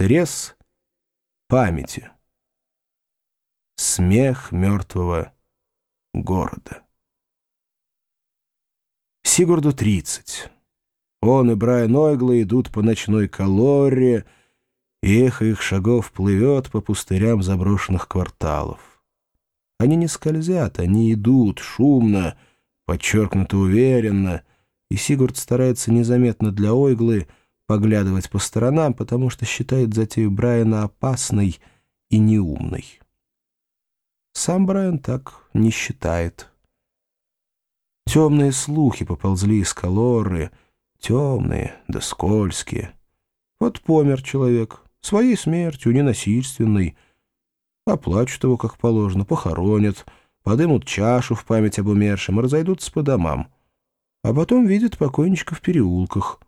Срез памяти. Смех мертвого города. Сигурду 30. Он и Брайан Ойгла идут по ночной колоре, и эхо их шагов плывет по пустырям заброшенных кварталов. Они не скользят, они идут шумно, подчеркнуто уверенно, и Сигурд старается незаметно для Ойглы поглядывать по сторонам, потому что считает затею Брайана опасной и неумной. Сам Брайан так не считает. Темные слухи поползли из колоры, темные да скользкие. Вот помер человек, своей смертью, ненасильственной. Оплачут его, как положено, похоронят, подымут чашу в память об умершем и разойдутся по домам. А потом видят покойничка в переулках.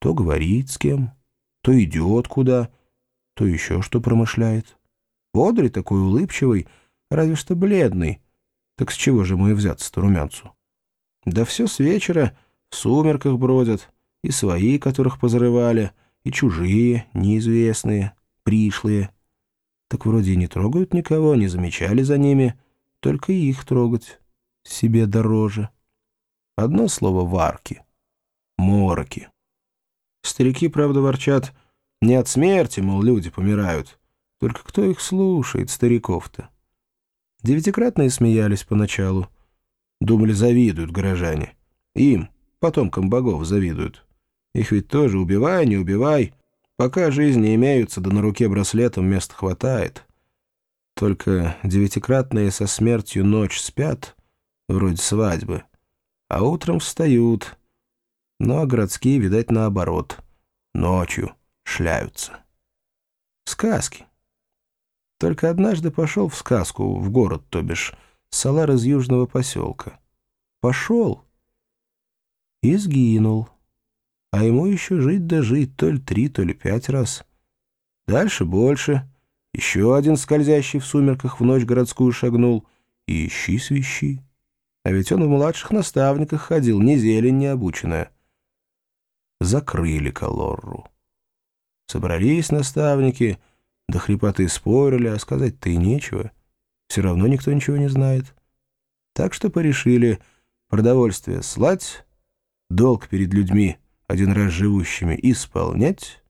То говорит с кем, то идет куда, то еще что промышляет. Бодрый такой, улыбчивый, разве что бледный. Так с чего же ему и взяться-то румянцу? Да все с вечера в сумерках бродят, и свои, которых позарывали, и чужие, неизвестные, пришлые. Так вроде и не трогают никого, не замечали за ними, только их трогать себе дороже. Одно слово — варки, мороки. Старики, правда, ворчат, не от смерти, мол, люди помирают. Только кто их слушает, стариков-то? Девятикратные смеялись поначалу. Думали, завидуют горожане. Им, потомкам богов, завидуют. Их ведь тоже убивай, не убивай. Пока жизни имеются, да на руке браслетом места хватает. Только девятикратные со смертью ночь спят, вроде свадьбы, а утром встают. Ну, а городские, видать, наоборот, ночью шляются. Сказки. Только однажды пошел в сказку, в город, то бишь, Салар из южного поселка. Пошел и сгинул. А ему еще жить да жить, то ли три, то ли пять раз. Дальше больше. Еще один скользящий в сумерках в ночь городскую шагнул. И ищи свищи. А ведь он в младших наставниках ходил, ни зелень не обученная. Закрыли Калорру. Собрались наставники, до хрипоты спорили, а сказать-то и нечего. Все равно никто ничего не знает. Так что порешили продовольствие слать, долг перед людьми, один раз живущими, исполнять,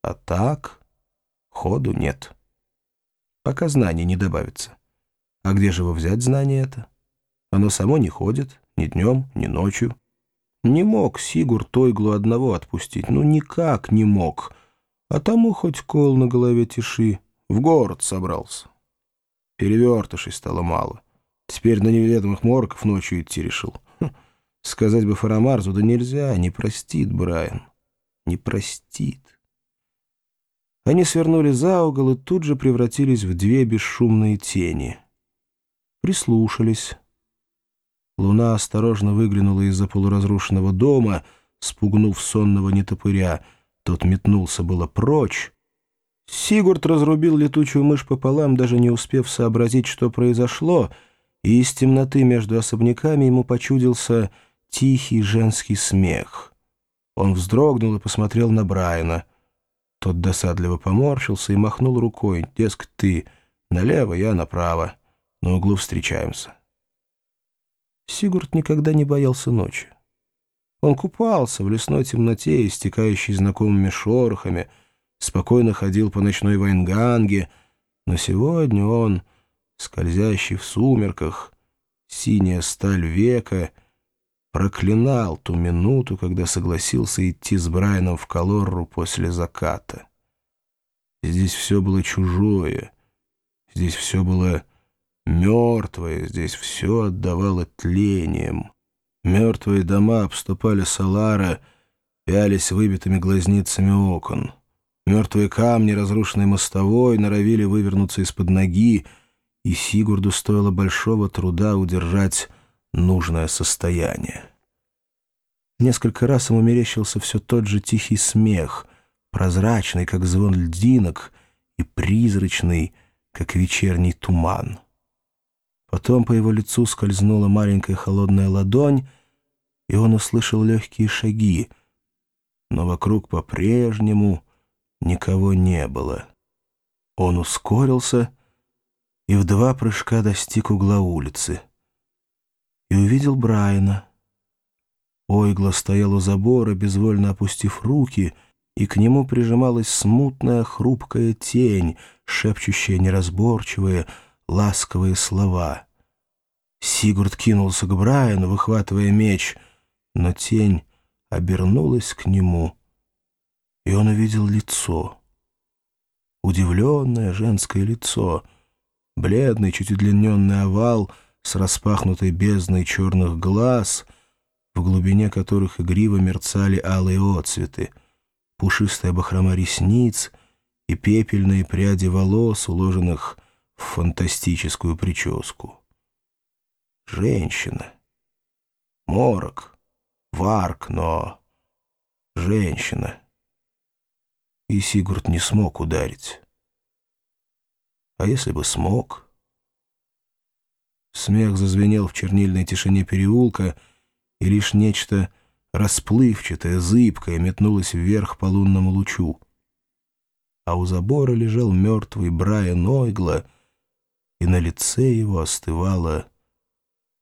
а так ходу нет. Пока знаний не добавится. А где же его взять знание это? Оно само не ходит, ни днем, ни ночью. Не мог Сигур Тойглу одного отпустить, ну никак не мог. А тому хоть кол на голове тиши, в город собрался. Перевертышей стало мало. Теперь на неведомых морков ночью идти решил. Хм, сказать бы Фарамарзу, да нельзя, не простит Брайан. Не простит. Они свернули за угол и тут же превратились в две бесшумные тени. Прислушались. Луна осторожно выглянула из-за полуразрушенного дома, спугнув сонного нетопыря. Тот метнулся было прочь, Сигурд разрубил летучую мышь пополам, даже не успев сообразить, что произошло, и из темноты между особняками ему почудился тихий женский смех. Он вздрогнул и посмотрел на Брайана. Тот досадливо поморщился и махнул рукой. «Дескать, ты налево, я направо. На углу встречаемся». Сигурд никогда не боялся ночи. Он купался в лесной темноте, истекающей знакомыми шорохами — спокойно ходил по ночной Вайнганге, но сегодня он, скользящий в сумерках, синяя сталь века, проклинал ту минуту, когда согласился идти с Брайаном в Калорру после заката. Здесь все было чужое, здесь все было мертвое, здесь все отдавало тлением. Мертвые дома обступали Салара, пялись выбитыми глазницами окон. Мертвые камни, разрушенной мостовой, норовили вывернуться из-под ноги, и Сигурду стоило большого труда удержать нужное состояние. Несколько раз ему мерещился все тот же тихий смех, прозрачный, как звон льдинок, и призрачный, как вечерний туман. Потом по его лицу скользнула маленькая холодная ладонь, и он услышал легкие шаги, но вокруг по-прежнему никого не было. Он ускорился и в два прыжка достиг угла улицы. И увидел Брайана. Ойгла стоял у забора, безвольно опустив руки, и к нему прижималась смутная хрупкая тень, шепчущая неразборчивые, ласковые слова. Сигурд кинулся к Брайану, выхватывая меч, но тень обернулась к нему, и он увидел лицо. Удивленное женское лицо, бледный, чуть удлиненный овал с распахнутой бездной черных глаз, в глубине которых игриво мерцали алые отцветы, пушистая бахрома ресниц и пепельные пряди волос, уложенных в фантастическую прическу. Женщина. Морок. Варк, но... Женщина. И Сигурд не смог ударить. А если бы смог? Смех зазвенел в чернильной тишине переулка, и лишь нечто расплывчатое, зыбкое метнулось вверх по лунному лучу. А у забора лежал мертвый Брайан Ойгла, и на лице его остывало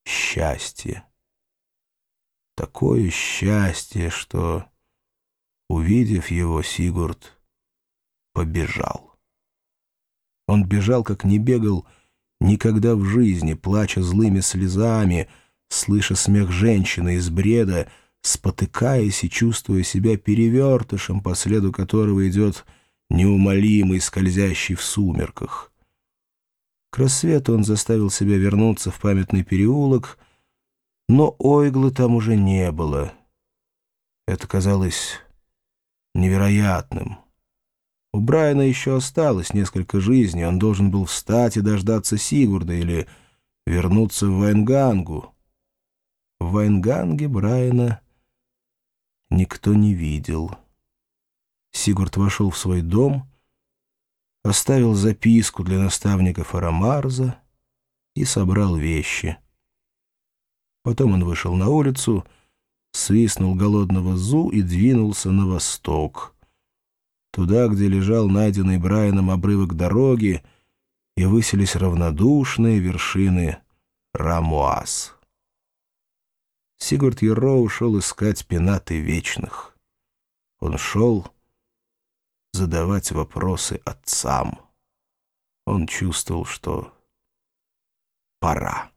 счастье. Такое счастье, что, увидев его, Сигурд побежал. Он бежал, как не бегал никогда в жизни, плача злыми слезами, слыша смех женщины из бреда, спотыкаясь и чувствуя себя перевертышем, по следу которого идет неумолимый, скользящий в сумерках. К рассвету он заставил себя вернуться в памятный переулок, но Ойглы там уже не было. Это казалось невероятным. У Брайана еще осталось несколько жизней, он должен был встать и дождаться Сигурда или вернуться в Вайнгангу. В Вайнганге Брайана никто не видел. Сигурд вошел в свой дом оставил записку для наставников Арамарза и собрал вещи. Потом он вышел на улицу, свистнул голодного Зу и двинулся на восток, туда, где лежал найденный Брайаном обрывок дороги, и высились равнодушные вершины Рамуаз. Сигурд Еро ушел искать пенаты вечных. Он шел задавать вопросы отцам. Он чувствовал, что пора.